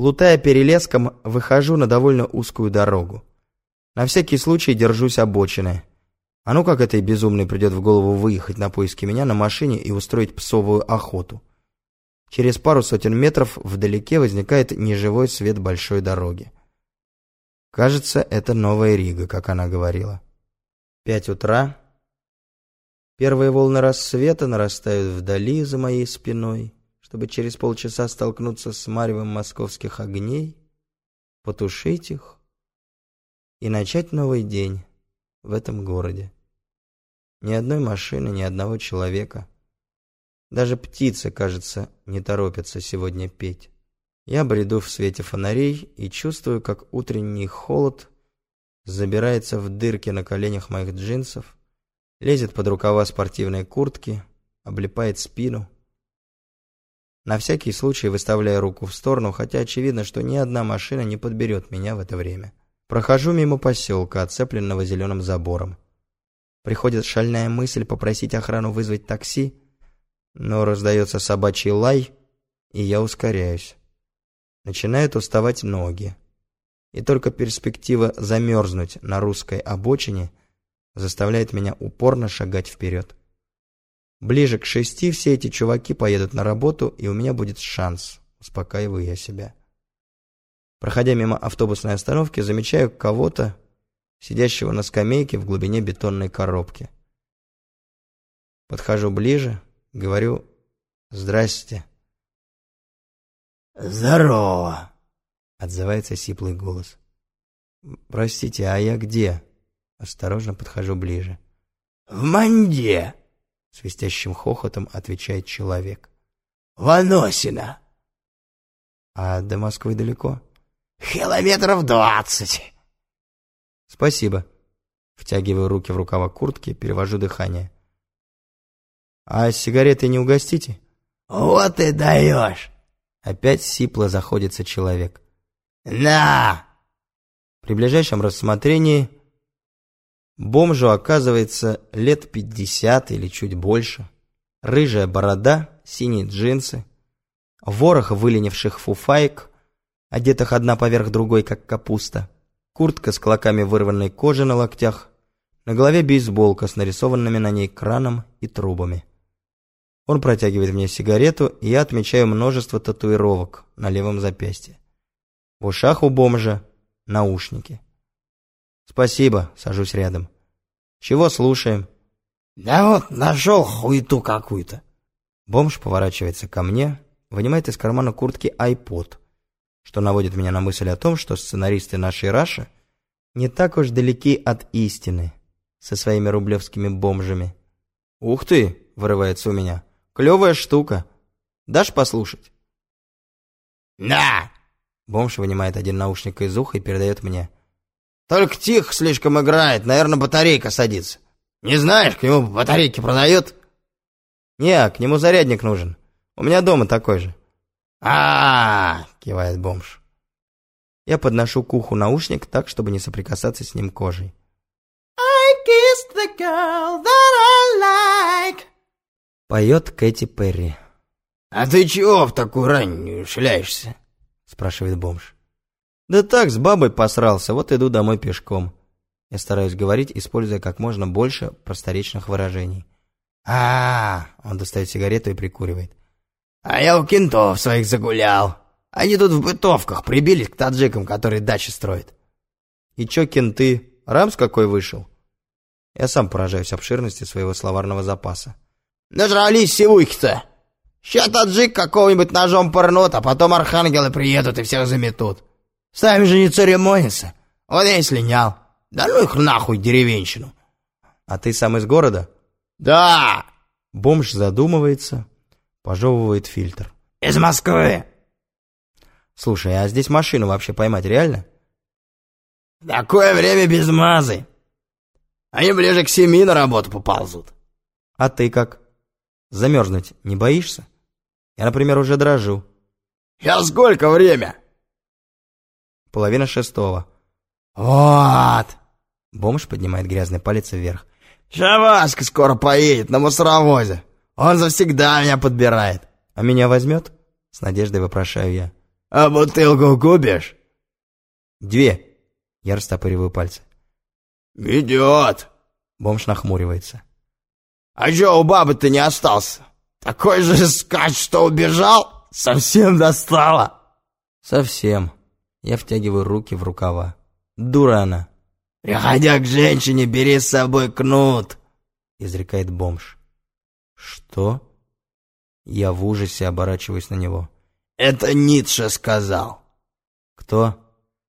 Плутая перелеском, выхожу на довольно узкую дорогу. На всякий случай держусь обочины. А ну как этой безумной придет в голову выехать на поиски меня на машине и устроить псовую охоту. Через пару сотен метров вдалеке возникает неживой свет большой дороги. Кажется, это Новая Рига, как она говорила. Пять утра. Первые волны рассвета нарастают вдали за моей спиной, чтобы через полчаса столкнуться с маревом московских огней, потушить их и начать новый день в этом городе. Ни одной машины, ни одного человека. Даже птицы, кажется, не торопятся сегодня петь. Я бреду в свете фонарей и чувствую, как утренний холод забирается в дырки на коленях моих джинсов, лезет под рукава спортивной куртки, облипает спину. На всякий случай выставляю руку в сторону, хотя очевидно, что ни одна машина не подберет меня в это время. Прохожу мимо поселка, оцепленного зеленым забором. Приходит шальная мысль попросить охрану вызвать такси, но раздается собачий лай, и я ускоряюсь. Начинают уставать ноги. И только перспектива замерзнуть на русской обочине заставляет меня упорно шагать вперед. Ближе к шести все эти чуваки поедут на работу, и у меня будет шанс, успокаиваю я себя. Проходя мимо автобусной остановки, замечаю кого-то, сидящего на скамейке в глубине бетонной коробки. Подхожу ближе, говорю «Здрасте». «Здорово!» — отзывается сиплый голос. «Простите, а я где?» Осторожно подхожу ближе. «В Манде!» — свистящим хохотом отвечает человек. «Ваносина!» «А до Москвы далеко?» Километров двадцать. Спасибо. Втягиваю руки в рукава куртки, перевожу дыхание. А сигареты не угостите? Вот и даешь. Опять сипло заходится человек. На! При ближайшем рассмотрении бомжу оказывается лет пятьдесят или чуть больше. Рыжая борода, синие джинсы, ворох выленивших фуфаек, одетых одна поверх другой, как капуста, куртка с клоками вырванной кожи на локтях, на голове бейсболка с нарисованными на ней краном и трубами. Он протягивает мне сигарету, и я отмечаю множество татуировок на левом запястье. В ушах у бомжа наушники. «Спасибо», — сажусь рядом. «Чего слушаем?» «Да вот, нашел хуету какую-то». Бомж поворачивается ко мне, вынимает из кармана куртки айпод что наводит меня на мысль о том, что сценаристы нашей Раши не так уж далеки от истины со своими рублевскими бомжами. «Ух ты!» — вырывается у меня. «Клевая штука! Дашь послушать?» «На!» Бомж вынимает один наушник из уха и передает мне. «Только тихо слишком играет, наверное, батарейка садится. Не знаешь, к нему батарейки продают?» «Не, к нему зарядник нужен. У меня дома такой же» а, кивает бомж. Я подношу к уху наушник так, чтобы не соприкасаться с ним кожей. I kissed the girl that I like. Поет Кэти Перри. «А ты чего в такую раннюю шляешься?» спрашивает бомж. «Да так, с бабой посрался, вот иду домой пешком». Я стараюсь говорить, используя как можно больше просторечных выражений. а, -а, -а Он достает сигарету и прикуривает. А я у кентов своих загулял. Они тут в бытовках прибились к таджикам, которые дачи строят. И чё, кенты, рамс какой вышел? Я сам поражаюсь обширности своего словарного запаса. Нажрались сивуйки-то. Ща таджик какого-нибудь ножом пырнут, а потом архангелы приедут и всех заметут. Сами же не церемонятся. Вот я и слинял. Да ну их нахуй, деревенщину. А ты сам из города? Да. Бомж задумывается, Пожевывает фильтр. «Из Москвы!» «Слушай, а здесь машину вообще поймать реально?» «Такое время без мазы. Они ближе к семи на работу поползут». «А ты как? Замерзнуть не боишься? Я, например, уже дрожу». «Сейчас сколько время?» «Половина шестого». «Вот!» Бомж поднимает грязный палец вверх. «Шаваска скоро поедет на мусоровозе. Он завсегда меня подбирает. А меня возьмет? С надеждой вопрошаю я. А бутылку купишь?» «Две». Я растопыриваю пальцы. «Идет!» Бомж нахмуривается. «А чё у бабы-то не остался? Такой же скач, что убежал? Совсем достала!» «Совсем». Я втягиваю руки в рукава. Дура она. «Приходя к женщине, бери с собой кнут!» Изрекает бомж. «Что?» Я в ужасе оборачиваюсь на него. «Это Ницше сказал». «Кто?»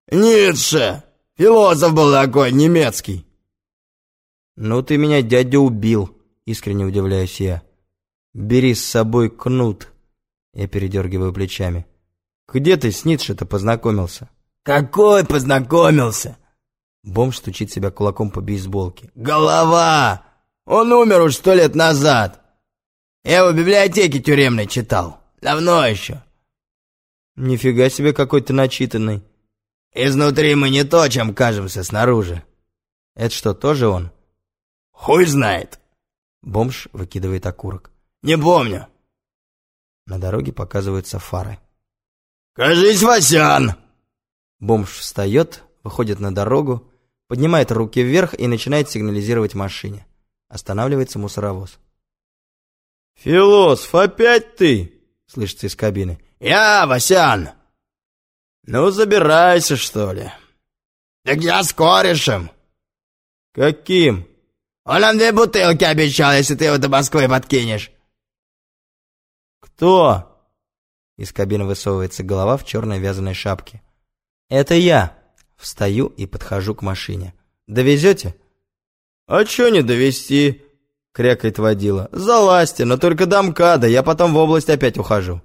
«Ницше! Философ был такой, немецкий». «Ну ты меня, дядя, убил», — искренне удивляюсь я. «Бери с собой кнут». Я передергиваю плечами. «Где ты с Ницше-то познакомился?» «Какой познакомился?» Бомж стучит себя кулаком по бейсболке. «Голова! Он умер уж сто лет назад. Я его в библиотеке тюремной читал. Давно еще». «Нифига себе, какой ты начитанный». «Изнутри мы не то, чем кажемся снаружи». «Это что, тоже он?» «Хуй знает». Бомж выкидывает окурок. «Не помню». На дороге показываются фары. «Кажись, Васян!» Бомж встает, выходит на дорогу, поднимает руки вверх и начинает сигнализировать машине. Останавливается мусоровоз. «Философ, опять ты?» — слышится из кабины. «Я, Васян!» «Ну, забирайся, что ли?» «Так я с корешем!» «Каким?» «Он нам две бутылки обещал, если ты его до Москвы подкинешь!» «Кто?» Из кабины высовывается голова в черной вязаной шапке. «Это я!» Встаю и подхожу к машине. «Довезете?» «А чё не довести?» Крякает водила. «Залазьте, но только до МКАДа, я потом в область опять ухожу».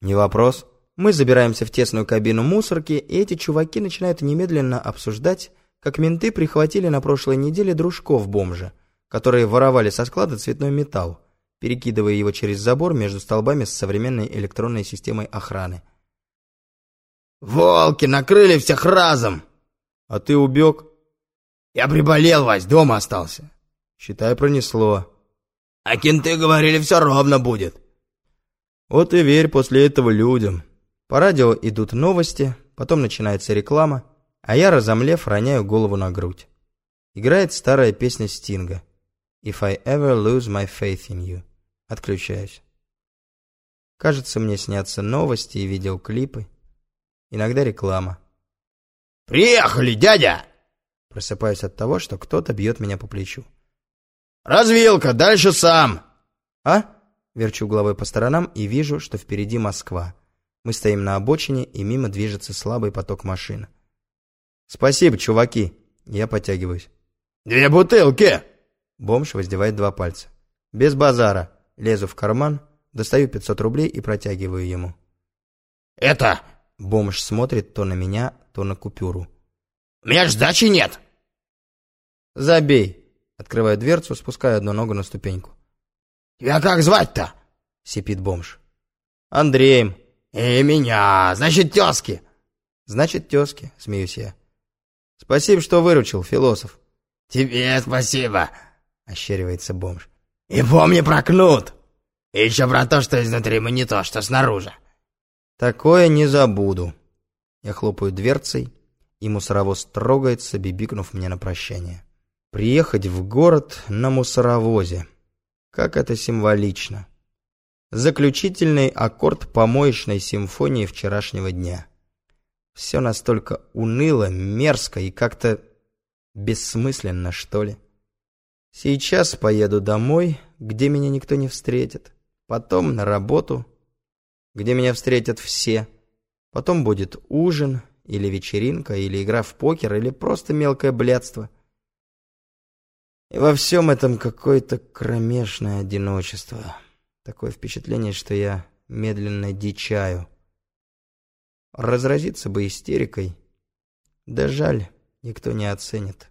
«Не вопрос». Мы забираемся в тесную кабину мусорки, и эти чуваки начинают немедленно обсуждать, как менты прихватили на прошлой неделе дружков бомжа, которые воровали со склада цветной металл, перекидывая его через забор между столбами с современной электронной системой охраны. «Волки накрыли всех разом!» «А ты убег?» «Я приболел, Вась, дома остался». «Считай, пронесло». «А кенты говорили, все ровно будет». «Вот и верь после этого людям». По радио идут новости, потом начинается реклама, а я, разомлев, роняю голову на грудь. Играет старая песня Стинга «If I ever lose my faith in you». Отключаюсь. Кажется, мне снятся новости и видеоклипы. Иногда реклама. «Приехали, дядя!» Просыпаюсь от того, что кто-то бьет меня по плечу. «Развилка, дальше сам!» «А?» Верчу головой по сторонам и вижу, что впереди Москва. Мы стоим на обочине, и мимо движется слабый поток машин. «Спасибо, чуваки!» Я подтягиваюсь. «Две бутылки!» Бомж воздевает два пальца. «Без базара!» Лезу в карман, достаю 500 рублей и протягиваю ему. «Это...» Бомж смотрит то на меня, то на купюру. «У меня ж сдачи нет!» «Забей!» Открываю дверцу, спускаю одну ногу на ступеньку. «Тебя как звать-то?» Сипит бомж. «Андреем!» «И меня! Значит, тезки!» «Значит, тезки!» Смеюсь я. «Спасибо, что выручил, философ!» «Тебе спасибо!» Ощеривается бомж. «И помни про кнут! И еще про то, что изнутри мы не то, что снаружи!» «Такое не забуду!» Я хлопаю дверцей, и мусоровоз трогается, бибикнув мне на прощание. Приехать в город на мусоровозе. Как это символично. Заключительный аккорд помоечной симфонии вчерашнего дня. Все настолько уныло, мерзко и как-то бессмысленно, что ли. Сейчас поеду домой, где меня никто не встретит. Потом на работу, где меня встретят все. Потом будет ужин, или вечеринка, или игра в покер, или просто мелкое блядство. И во всем этом какое-то кромешное одиночество. Такое впечатление, что я медленно дичаю. Разразиться бы истерикой. Да жаль, никто не оценит.